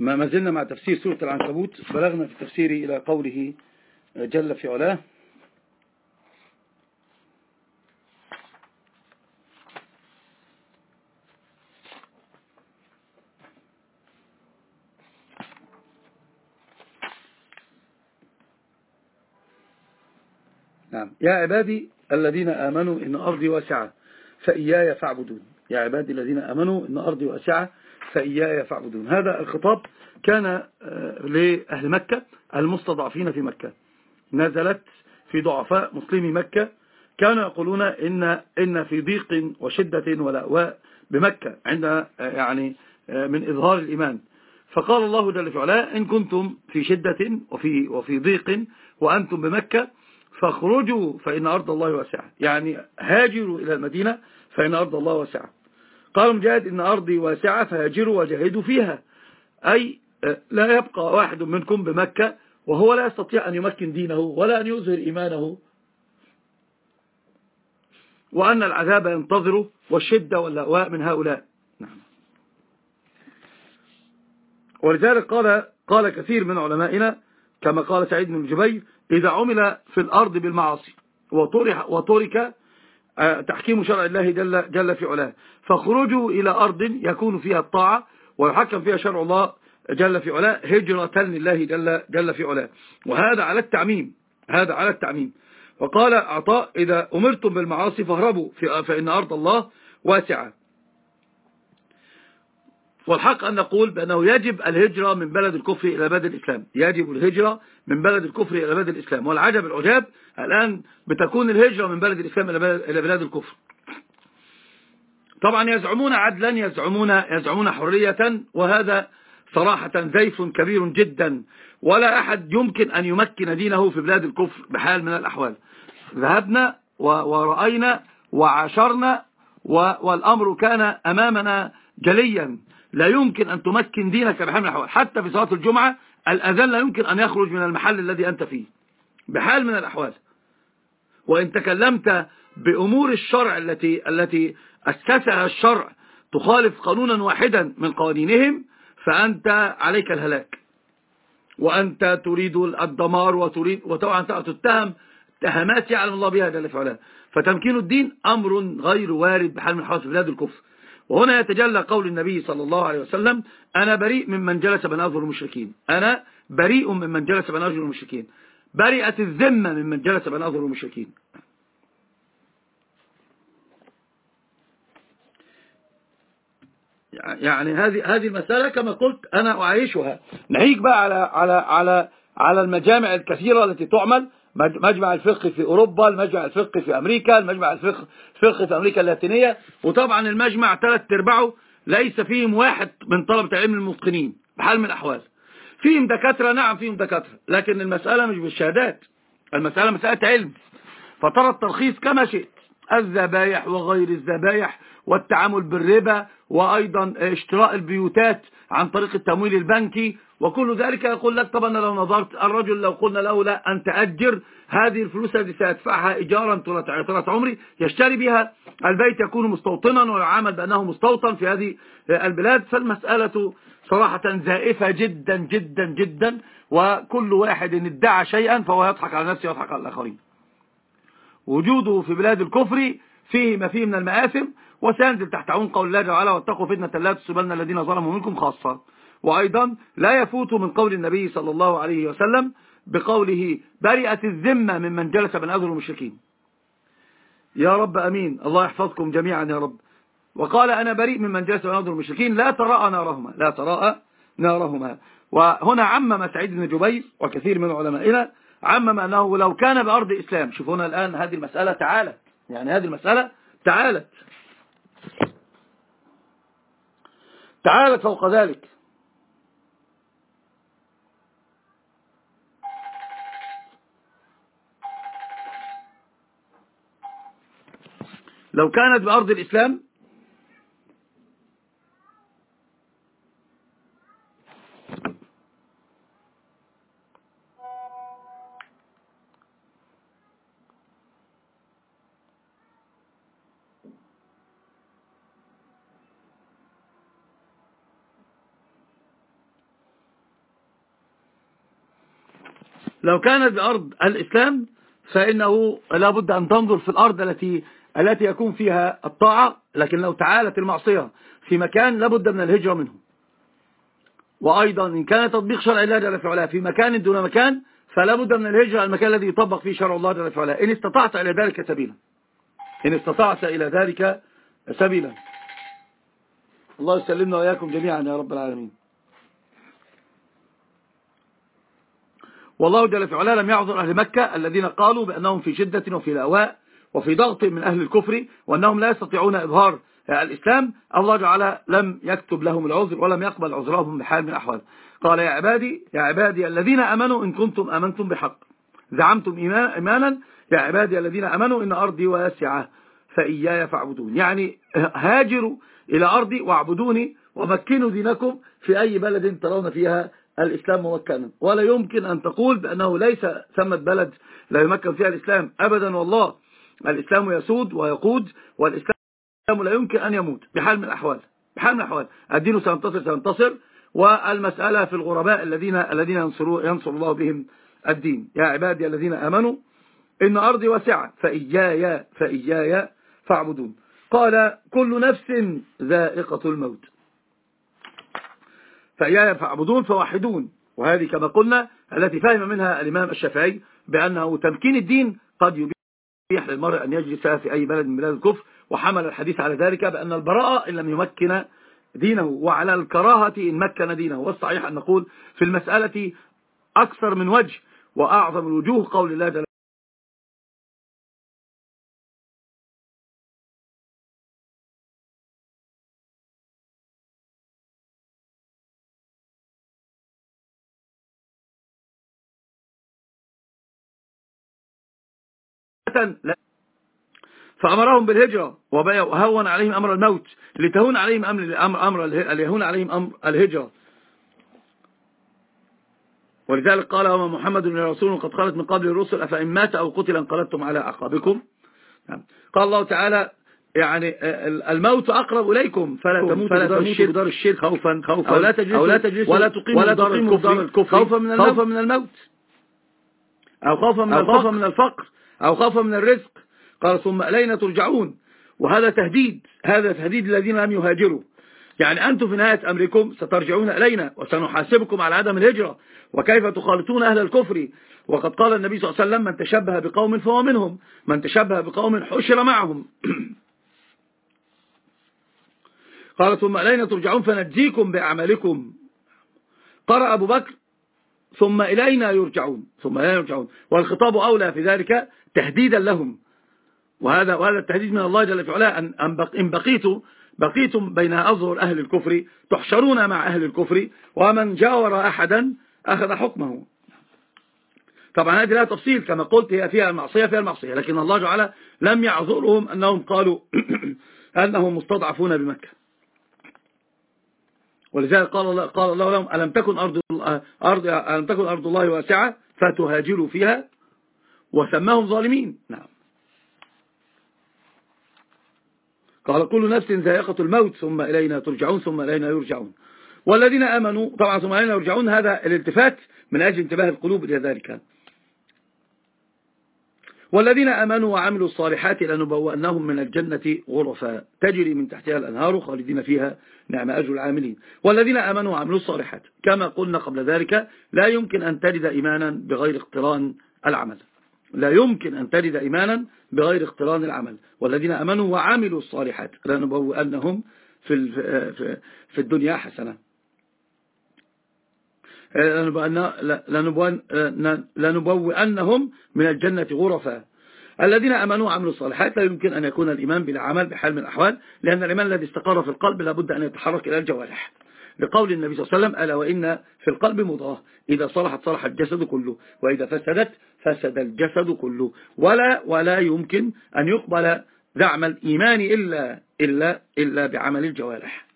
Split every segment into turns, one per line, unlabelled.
ما زلنا مع تفسير سورة العنكبوت بلغنا في التفسير إلى قوله جل في علاه. نعم. يا عبادي الذين آمنوا إن أرضي واسعة فإياي فاعبدون. يا عبادي الذين آمنوا إن أرضي واسعة فإياي فاعبدون. هذا الخطاب كان آه، لأهل مكة المستضعفين في مكة. نزلت في ضعفاء مسلمي مكة. كانوا يقولون إن, إن في ضيق وشدة ولأواء بمكة عند آه، يعني آه، من إظهار الإيمان. فقال الله جل في علاه إن كنتم في شدة وفي, وفي ضيق وأنتم بمكة فاخرجوا فإن أرض الله واسعة. يعني هاجروا إلى المدينة فإن أرض الله واسعة. قال مجاهد إن أرضي واسعة فهاجروا وجاهدوا فيها. أي لا يبقى واحد منكم بمكة وهو لا يستطيع أن يمكن دينه ولا أن يظهر إيمانه. وأن العذاب ينتظره والشدة واللأواء من هؤلاء. نعم. ولذلك قال قال كثير من علمائنا كما قال سعيد بن جبير إذا عمل في الأرض بالمعاصي وطرح وترك آه، تحكيم شرع الله جل, جل في علاه. فخروجه إلى أرض يكون فيها الطاعة ويحكم فيها شرع الله جل في علاه هجرة لله جل, جل في علاه. وهذا على التعميم هذا على التعميم. وقال عطاء إذا أمرتم بالمعاصي فاهربوا فإن أرض الله واسعة. والحق أن نقول بأنه يجب الهجرة من بلد الكفر إلى بلد الإسلام. يجب الهجرة من بلد الكفر إلى بلد الإسلام. والعجب العجاب الآن بتكون الهجرة من بلد الإسلام إلى بلاد الكفر. طبعا يزعمون عدلا يزعمون, يزعمون حرية وهذا صراحة زيف كبير جدا. ولا أحد يمكن أن يمكن دينه في بلاد الكفر بحال من الأحوال. ذهبنا ورأينا وعاشرنا والأمر كان أمامنا جليا. لا يمكن أن تمكن دينك بحال من الأحوال حتى في صلاة الجمعة الأذان لا يمكن أن يخرج من المحل الذي أنت فيه بحال من الأحوال. وإن تكلمت بأمور الشرع التي التي أسسها الشرع تخالف قانونا واحدا من قوانينهم فأنت عليك الهلاك. وأنت تريد الدمار وتريد وطبعا تتهم اتهامات يعلم الله بها جل فعلا فتمكين الدين أمر غير وارد بحال من حواس بلاد الكفر. وهنا يتجلى قول النبي صلى الله عليه وسلم أنا بريء ممن جلس بين أظهر المشركين. أنا بريء ممن جلس بين أظهر المشركين. برئت الذمة ممن جلس بين أظهر المشركين. يعني هذه هذه المسألة كما قلت أنا أعيشها. نهيك بقى على على على على المجامع الكثيرة التي تعمل مجمع الفقه في أوروبا المجمع الفقه في أمريكا المجمع الفقه في أمريكا اللاتينية. وطبعا المجمع ثلاث أرباعه ليس فيهم واحد من طلبة علم المتقنين بحال من الأحوال. فيهم دكاترة نعم فيهم دكاترة لكن المسألة مش بالشهادات المسألة مسألة علم. فترى الترخيص كما شئت الذبايح وغير الذبايح والتعامل بالربا وأيضا اشتراء البيوتات عن طريق التمويل البنكي وكل ذلك يقول لك طبعا لو نظرت الرجل لو قلنا له لا أن تأجر هذه الفلوس التي سيدفعها إيجارا طولة عمري يشتري بها. البيت يكون مستوطنا ويعامل بأنه مستوطن في هذه البلاد. فالمسألة صراحة زائفة جدا جدا جدا وكل واحد ادعى شيئا فهو يضحك على نفسه ويضحك على الآخرين. وجوده في بلاد الكفر فيه ما فيه من المآثم وسينزل تحت عون قول الله تعالى واتقوا فتنة لا تصيبن الذين ظلموا منكم خاصة. وأيضا لا يفوت من قول النبي صلى الله عليه وسلم بقوله برئت الذمة ممن جلس من أذر المشركين. يا رب أمين. الله يحفظكم جميعا يا رب. وقال أنا بريء ممن جلس من أذر المشركين. لا تراءى نارهما. لا تراءى نارهما. وهنا عمم سعيد بن جبير وكثير من علمائنا عمم أنه لو كان بأرض إسلام شوفونا الآن هذه المسألة. تعالت يعني هذه المسألة تعالت. تعالت فوق ذلك. لو كانت بأرض الإسلام لو كانت بأرض الإسلام فإنه لابد أن تنظر في الأرض التي التي يكون فيها الطاعة لكن لو تعالت المعصية في مكان لابد من الهجرة منه. وأيضا إن كان تطبيق شرع الله جل وعلا في مكان دون مكان فلا بد من الهجرة المكان الذي يطبق فيه شرع الله جل وعلا. إن استطعت إلى ذلك سبيلا. إن استطعت إلى ذلك سبيلا. الله يسلمنا وإياكم جميعا يا رب العالمين. والله جل وعلا لم يعذر أهل مكة الذين قالوا بأنهم في شدة وفي لأواء وفي ضغط من أهل الكفر وأنهم لا يستطيعون إظهار الإسلام. الله تعالى لم يكتب لهم العذر ولم يقبل عذرهم بحال من الأحوال. قال يا عبادي يا عبادي الذين أمنوا إن كنتم أمنتم بحق. زعمتم إيمانا؟ يا عبادي الذين أمنوا إن أرضي واسعة فإياي فاعبدون. يعني هاجروا إلى أرضي واعبدوني ومكنوا دينكم في أي بلد ترون فيها الإسلام ممكنا ولا يمكن أن تقول بأنه ليس ثمة بلد لا يمكن فيها الإسلام. أبدا والله الإسلام يسود ويقود والإسلام لا يمكن أن يموت. بحال من الأحوال. بحال من الأحوال. الدين سينتصر سينتصر. والمسألة في الغرباء الذين الذين ينصر, الله بهم الدين. يا عبادي الذين آمنوا إن أرضي واسعة فإياي فإياي فاعبدون. قال كل نفس ذائقة الموت. فإياي فاعبدون فوحدون وهذه كما قلنا التي فهم منها الإمام الشافعي بأنه تمكين الدين قد يبيح للمرء أن يجلس في أي بلد من بلاد الكفر وحمل الحديث على ذلك بأن البراءة إن لم يمكن دينه. وعلى الكراهة إن مكن دينه. والصحيح أن نقول في المسألة أكثر من وجه وأعظم الوجوه قول الله فأمرهم بالهجرة وهون عليهم أمر الموت. لتهون عليهم أمر, أمر ليهون عليهم أمر الهجرة. ولذلك قال وما محمد رسول قد خلت من قبل الرسل أفإن مات أو قتل انقلبتم على أعقابكم. نعم. قال الله تعالى يعني الموت أقرب إليكم فلا تموتوا فلا تموتوا بدار الشرك خوفا خوفا. أو لا تجلسوا, أو لا تجلسوا ولا تقيموا ولا دار الكفر. خوفا من الموت, خوفا من الموت أو خوفا من, أو خوفا من الفقر. أو خوفا من الرزق. قال ثم إلينا ترجعون. وهذا تهديد. هذا تهديد الذين لم يهاجروا. يعني أنتم في نهاية أمركم سترجعون إلينا وسنحاسبكم على عدم الهجرة. وكيف تخالطون أهل الكفر؟ وقد قال النبي صلى الله عليه وسلم من تشبه بقوم فهو منهم. من تشبه بقوم حشر معهم. قال ثم إلينا ترجعون فنجزيكم بأعمالكم. قرأ أبو بكر ثم إلينا يرجعون. ثم إلينا يرجعون. والخطاب أولى في ذلك تهديدا لهم. وهذا وهذا التهديد من الله جل وعلا أن إن بقيتم بقيتم بين أظهر أهل الكفر تحشرون مع أهل الكفر ومن جاور أحدا أخذ حكمه. طبعا هذه لها تفصيل كما قلت هي فيها المعصية فيها المعصية. لكن الله جعل لم يعذرهم أنهم قالوا أنهم مستضعفون بمكة. ولذلك قال الله, قال الله لهم ألم تكن أرض, أرض, ألم تكن أرض الله واسعة؟ فتهاجروا فيها. وسماهم ظالمين. نعم. قال كل نفس ذائقة الموت ثم إلينا ترجعون ثم إلينا يرجعون. والذين آمنوا طبعا ثم إلينا يرجعون هذا الالتفات من أجل انتباه القلوب إلى ذلك. والذين آمنوا وعملوا الصالحات لنبوأنهم من الجنة غرفا تجري من تحتها الأنهار خالدين فيها نعم أجر العاملين. والذين آمنوا وعملوا الصالحات كما قلنا قبل ذلك لا يمكن أن تجد إيمانا بغير اقتران العمل. لا يمكن أن تجد إيمانا بغير اقتران العمل. والذين أمنوا وعملوا الصالحات. لنبوئنهم في في الدنيا حسنة. لنبوئنهم من الجنة غرفا الذين أمنوا وعملوا الصالحات لا يمكن أن يكون الإيمان بلا عمل بحال من الأحوال لأن الإيمان الذي استقر في القلب لابد أن يتحرك إلى الجوارح. لقول النبي صلى الله عليه وسلم ألا وإن في القلب مضغة. إذا صلحت صلح الجسد كله. وإذا فسدت فسد الجسد كله. ولا ولا يمكن أن يقبل دعم الإيمان إلا, إلا, إلا بعمل الجوارح.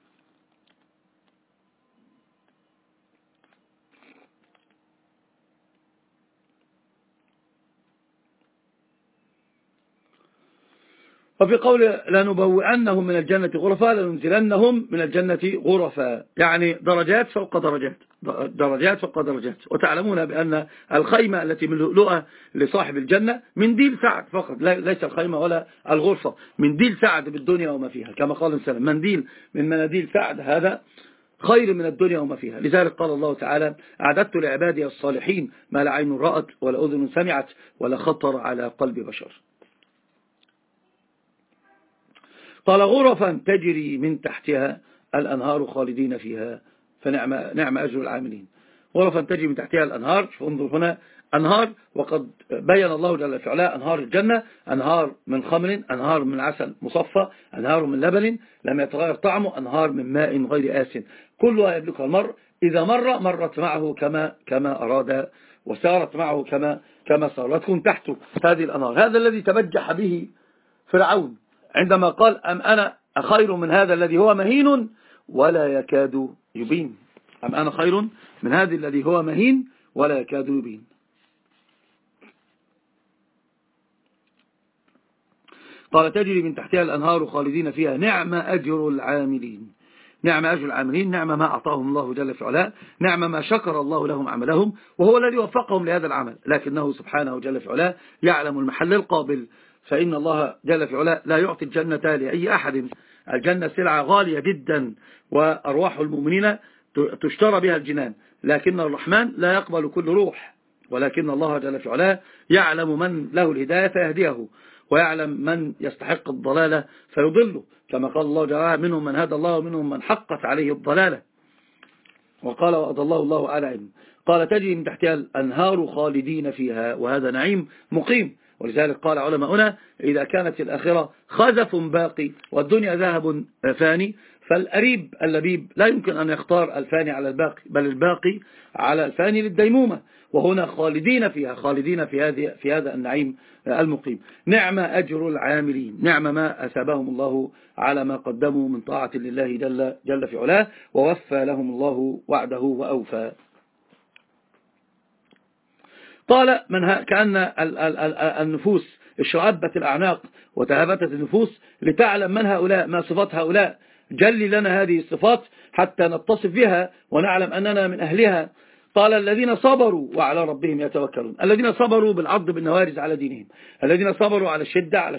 وفي قول لنبوئنهم من الجنة غرفا لننزلنهم من الجنة غرفا. يعني درجات فوق درجات درجات فوق درجات. وتعلمون بأن الخيمة التي من لؤلؤة لصاحب الجنة من ديل سعد فقط. ليس الخيمة ولا الغرفة. من ديل سعد بالدنيا وما فيها كما قال السلام. منديل من مناديل سعد هذا خير من الدنيا وما فيها. لذلك قال الله تعالى أعددت لعبادي الصالحين ما لا عين رأت ولا أذن سمعت ولا خطر على قلب بشر. قال غرفا تجري من تحتها الأنهار خالدين فيها فنعم نعم أجر العاملين. غرفا تجري من تحتها الأنهار انظر هنا أنهار وقد بين الله جل في علاه أنهار الجنة أنهار من خمر أنهار من عسل مصفى أنهار من لبن لم يتغير طعمه أنهار من ماء غير آس كلها يبلغها المرء إذا مر مرت معه كما كما أراد وسارت معه كما كما صار وتكون تحته هذه الأنهار. هذا الذي تبجح به فرعون. عندما قال أم أنا خير من هذا الذي هو مهين ولا يكاد يبين. أم أنا خير من هذا الذي هو مهين ولا يكاد يبين. قال تجري من تحتها الأنهار خالدين فيها. نعم أجر العاملين. نعم أجر العاملين. نعم ما أعطاهم الله جل في علاه. نعم ما شكر الله لهم عملهم. وهو الذي وفقهم لهذا العمل. لكنه سبحانه جل في علاه يعلم المحل القابل. فإن الله جل في علاه لا يعطي الجنة لأي أحد. الجنة سلعة غالية جدا وأرواح المؤمنين تشترى بها الجنان. لكن الرحمن لا يقبل كل روح. ولكن الله جل في علاه يعلم من له الهداية فيهديه. ويعلم من يستحق الضلالة فيضله. كما قال الله جل منهم من هدى الله ومنهم من حقت عليه الضلالة. وقال وأضله الله على علم. قال تجري من تحتها الأنهار خالدين فيها. وهذا نعيم مقيم. ولذلك قال علماؤنا إذا كانت الآخرة خزف باقي والدنيا ذهب فاني فالأريب اللبيب لا يمكن أن يختار الفاني على الباقي بل الباقي على الفاني للديمومة وهنا خالدين فيها خالدين في هذه في هذا النعيم المقيم. نعم أجر العاملين نعم ما أثابهم الله على ما قدموا من طاعة لله جل, جل في علاه ووفى لهم الله وعده وأوفى. قال من كأن النفوس اشرأبت الأعناق وتهبتت النفوس لتعلم من هؤلاء ما صفات هؤلاء. جل لنا هذه الصفات حتى نتصف بها ونعلم أننا من أهلها. قال الذين صبروا وعلى ربهم يتوكلون. الذين صبروا بالعض بالنوارز على دينهم. الذين صبروا على الشدة على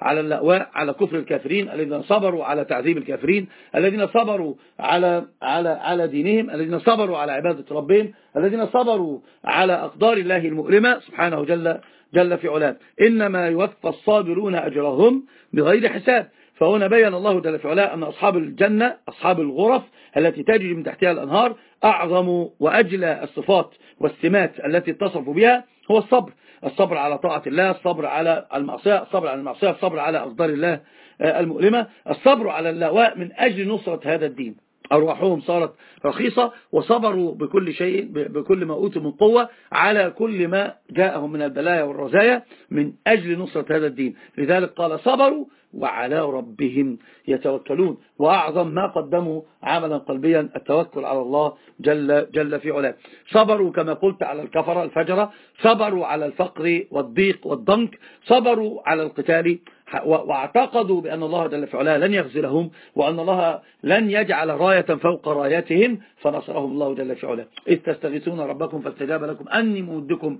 على اللأواء على كفر الكافرين. الذين صبروا على تعذيب الكافرين. الذين صبروا على على على دينهم. الذين صبروا على عبادة ربهم. الذين صبروا على أقدار الله المؤلمة. سبحانه جل جل في علاه. إنما يوفى الصابرون أجرهم بغير حساب. فهنا بين الله جل في أن أصحاب الجنة أصحاب الغرف التي تجري من تحتها الأنهار أعظم وأجلى الصفات والسمات التي اتصفوا بها هو الصبر. الصبر على طاعة الله الصبر على المعصية الصبر على المعصية الصبر على أقدار الله آه، المؤلمة. الصبر على اللواء من أجل نصرة هذا الدين. أرواحهم صارت رخيصة وصبروا بكل شيء بكل ما أوتوا من قوة على كل ما جاءهم من البلايا والرزايا من أجل نصرة هذا الدين. لذلك قال صبروا وعلى ربهم يتوكلون. وأعظم ما قدموا عملا قلبيا التوكل على الله جل, جل في علاه. صبروا كما قلت على الكفرة الفجرة صبروا على الفقر والضيق والضنك. صبروا على القتال واعتقدوا بأن الله جل في علاه لن يخزلهم وأن الله لن يجعل راية فوق راياتهم فنصرهم الله جل في علاه. إذ تستغيثون ربكم فاستجاب لكم. أني مودكم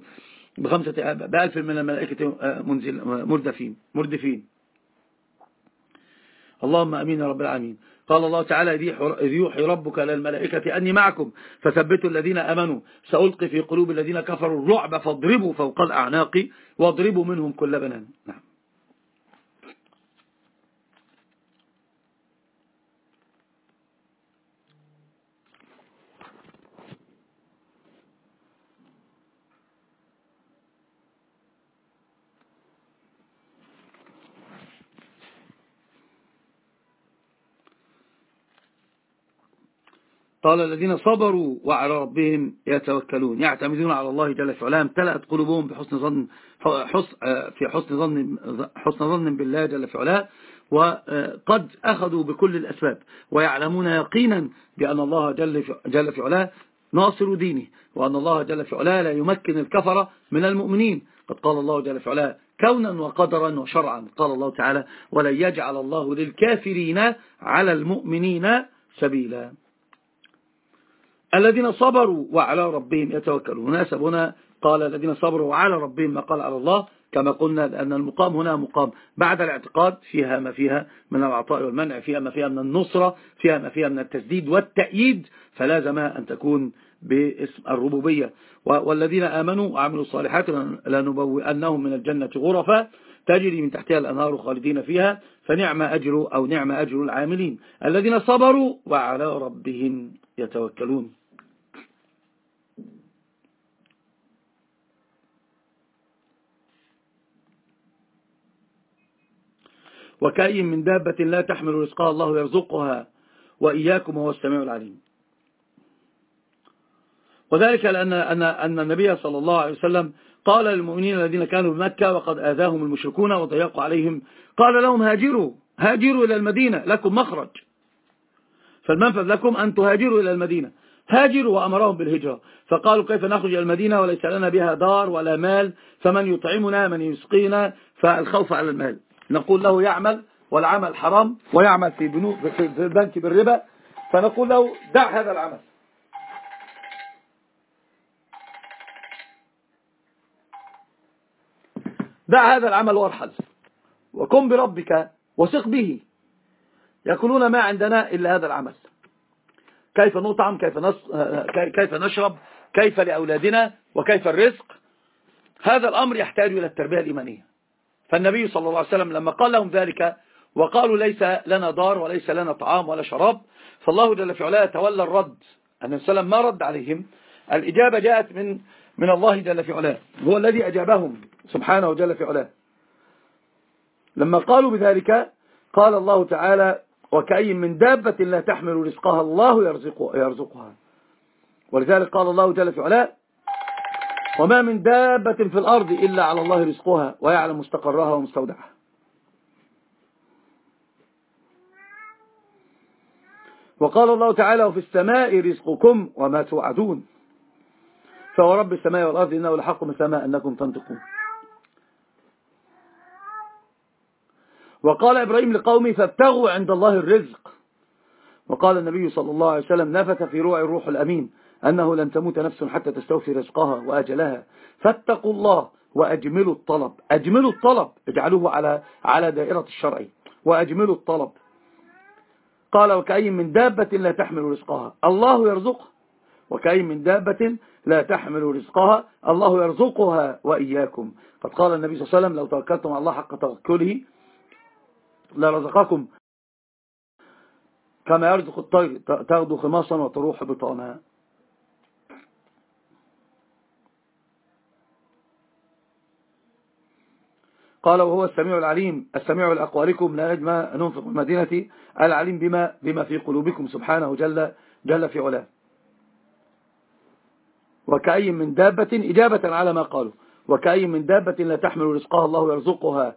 بخمسة بألف من الملائكة منزل مردفين مردفين. اللهم أمين يا رب العالمين. قال الله تعالى إذ يوحي ربك للملائكة أني معكم. فثبتوا الذين أمنوا. سألقي في قلوب الذين كفروا الرعب فاضربوا فوق الأعناق واضربوا منهم كل بنان. نعم. قال الذين صبروا وعلى ربهم يتوكلون. يعتمدون على الله جل في علاه امتلأت قلوبهم بحسن ظن في حسن ظن حسن ظن بالله جل في علاه وقد أخذوا بكل الأسباب. ويعلمون يقينا بأن الله جل جل في علاه ناصر دينه. وأن الله جل في علاه لا يمكن الكفرة من المؤمنين. قد قال الله جل في علاه كونا وقدرا وشرعا. قال الله تعالى ولن يجعل الله للكافرين على المؤمنين سبيلا. الذين صبروا وعلى ربهم يتوكلون. مناسب هنا قال الذين صبروا وعلى ربهم ما قال على الله كما قلنا أن المقام هنا مقام. بعد الاعتقاد فيها ما فيها من العطاء والمنع فيها ما فيها من النصرة فيها ما فيها من التسديد والتأييد فلازم أن تكون باسم الربوبية. والذين آمنوا وعملوا الصالحات لنبوئنهم من الجنة غرفا. تجري من تحتها الأنهار خالدين فيها فنعم أجر أو نعم أجر العاملين. الذين صبروا وعلى ربهم يتوكلون. وكأي من دابة لا تحمل رزقها الله يرزقها. وإياكم وهو السميع العليم. وذلك لأن أن أن النبي صلى الله عليه وسلم قال للمؤمنين الذين كانوا بمكة وقد آذاهم المشركون وضيقوا عليهم قال لهم هاجروا هاجروا إلى المدينة لكم مخرج. فالمنفذ لكم أن تهاجروا إلى المدينة. هاجروا وأمرهم بالهجرة. فقالوا كيف نخرج إلى المدينة وليس لنا بها دار ولا مال فمن يطعمنا من يسقينا فالخوف على المال. نقول له يعمل والعمل حرام ويعمل في, بنوك في البنك بالربا فنقول له دع هذا العمل. دع هذا العمل وارحل وقم بربك وثق به. يقولون ما عندنا إلا هذا العمل. كيف نطعم كيف. كيف نشرب كيف لأولادنا وكيف الرزق؟ هذا الأمر يحتاج إلى التربية الإيمانية. فالنبي صلى الله عليه وسلم لما قال لهم ذلك وقالوا ليس لنا دار وليس لنا طعام ولا شراب فالله جل في علاه تولى الرد. أن السلام ما رد عليهم. الإجابة جاءت من من الله جل في علاه. هو الذي أجابهم سبحانه جل في علاه. لما قالوا بذلك قال الله تعالى وكأي من دابة لا تحمل رزقها الله يرزقها. ولذلك قال الله جل في علاه وما من دابة في الأرض إلا على الله رزقها ويعلم مستقرها ومستودعها. وقال الله تعالى وفي السماء رزقكم وما توعدون. فهو رب السماء والأرض إنه لحق من سماء أنكم تنطقون. وقال إبراهيم لقومه فابتغوا عند الله الرزق. وقال النبي صلى الله عليه وسلم نفث في روع الروح الأمين. أنه لن تموت نفس حتى تستوفي رزقها وأجلها. فاتقوا الله وأجملوا الطلب. أجملوا الطلب. اجعلوه على على دائرة الشرع. وأجملوا الطلب. قال وكأي من دابة لا تحمل رزقها. الله يرزقها وكأي من دابة لا تحمل رزقها. الله يرزقها وإياكم. قد قال النبي صلى الله عليه وسلم لو توكلتم على الله حق توكله لرزقكم كما يرزق الطير تغدو خماصا وتروح بطانا قال وهو السميع العليم السميع لأقوالكم لا يجمع ننفق المدينة العليم بما, بما في قلوبكم سبحانه جل, جل في علاه. وكأي من دابة إجابة على ما قالوا. وكأي من دابة لا تحمل رزقها الله يرزقها.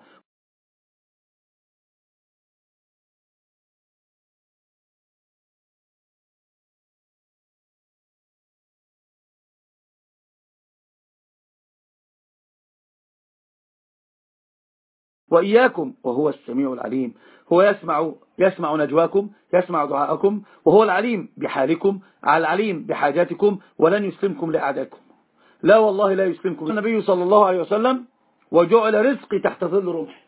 وإياكم وهو السميع العليم. هو يسمع يسمع نجواكم يسمع دعاءكم وهو العليم بحالكم العليم بحاجاتكم ولن يسلمكم لأعدائكم. لا والله لا يسلمكم. النبي صلى الله عليه وسلم وجعل رزقي تحت ظل رمحي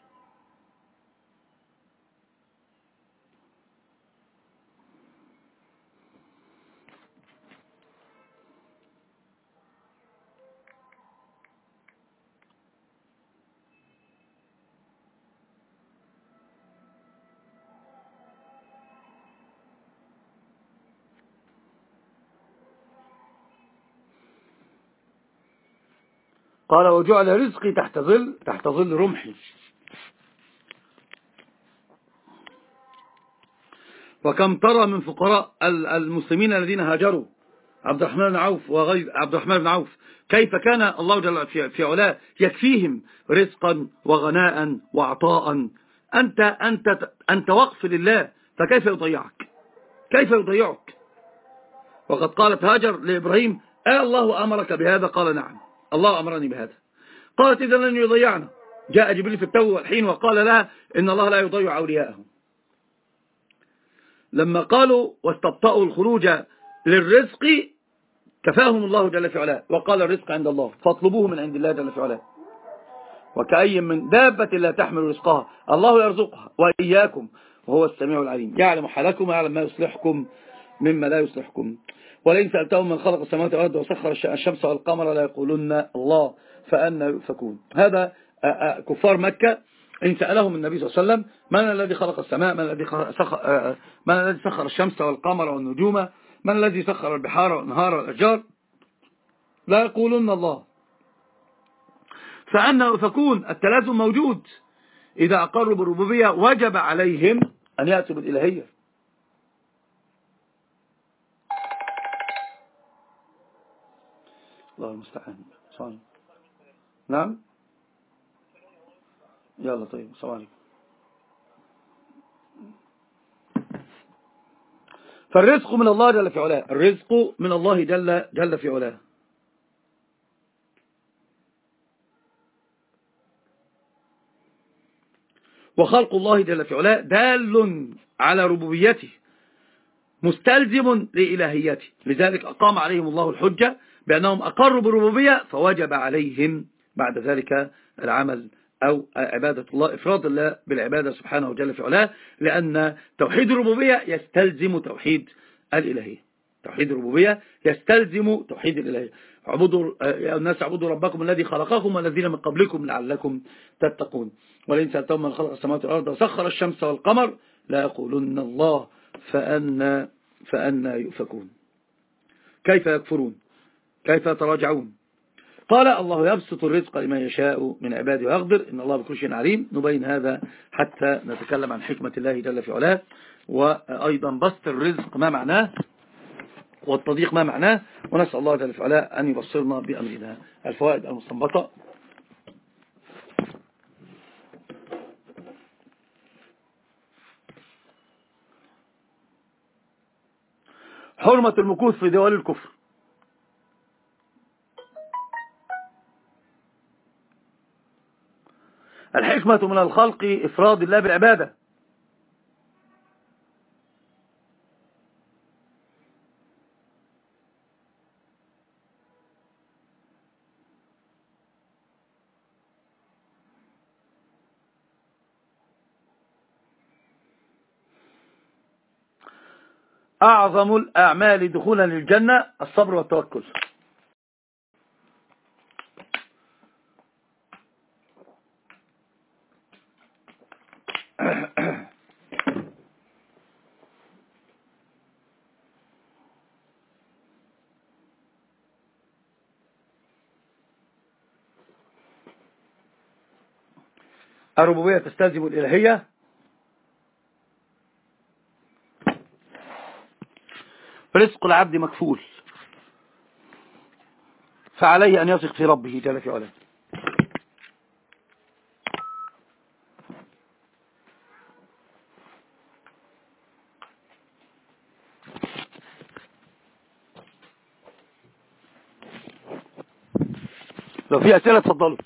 قال وجعل رزقي تحت ظل تحت ظل رمحي وكم ترى من فقراء المسلمين الذين هاجروا. عبد الرحمن بن عوف وغير عبد الرحمن بن عوف. كيف كان الله جل في علاه يكفيهم رزقا وغناء وعطاء. أنت أنت أنت وقف لله فكيف يضيعك؟ كيف يضيعك؟ وقد قالت هاجر لإبراهيم آه الله أمرك بهذا؟ قال نعم. الله أمرني بهذا. قالت إذا لن يضيعنا. جاء جبريل في التو والحين وقال لها إن الله لا يضيع أولياءه لما قالوا واستبطأوا الخروج للرزق كفاهم الله جل في علاه. وقال الرزق عند الله فاطلبوه من عند الله جل في علاه. وكأي من دابة لا تحمل رزقها. الله يرزقها وإياكم وهو السميع العليم. يعلم حالكم ويعلم ما يصلحكم مما لا يصلحكم. ولئن سألتهم من خلق السماوات والأرض وسخر الشمس والقمر لا يقولون الله فأنا يؤفكون. هذا كفار مكة إن سألهم النبي صلى الله عليه وسلم من الذي خلق السماء؟ من الذي سخر, من الذي سخر الشمس والقمر والنجوم؟ من الذي سخر البحار والنهار والأشجار؟ لا يقولون الله. فأنا يؤفكون. التلازم موجود. إذا أقروا بالربوبية وجب عليهم أن يأتوا بالإلهية. الله المستعان. صحيح. نعم؟ يلا طيب عليكم. فالرزق من الله جل في علاه. الرزق من الله جل, جل في علاه. وخلق الله جل في علاه دال على ربوبيته مستلزم لإلهيته لذلك أقام عليهم الله الحجة بأنهم أقروا بالربوبية فوجب عليهم بعد ذلك العمل أو عبادة الله إفراد الله بالعبادة سبحانه وجل في علاه لأن توحيد الربوبية يستلزم توحيد الإلهية توحيد الربوبية يستلزم توحيد الإلهية عبدوا الناس اعبدوا ربكم الذي خلقكم والذين من قبلكم لعلكم تتقون. ولئن سألتم من خلق السماوات والأرض وسخر الشمس والقمر لا يقولن الله فأنا, فأنا يؤفكون. كيف يكفرون؟ كيف يتراجعون قال الله يبسط الرزق لمن يشاء من عباده ويقدر إن الله بكل شيء عليم. نبين هذا حتى نتكلم عن حكمة الله جل في علاه. وأيضا بسط الرزق ما معناه؟ والتضييق ما معناه؟ ونسأل الله جل في علاه أن يبصرنا بأمرنا. الفوائد المستنبطة. حرمة المكوث في دول الكفر. الحكمة من الخلق إفراد الله بالعبادة. أعظم الأعمال دخولا للجنة الصبر والتوكل. الربوبية تستلزم الإلهية. رزق العبد مكفول. فعليه أن يثق في ربه جل في علاه. لو في أسئلة تفضلوا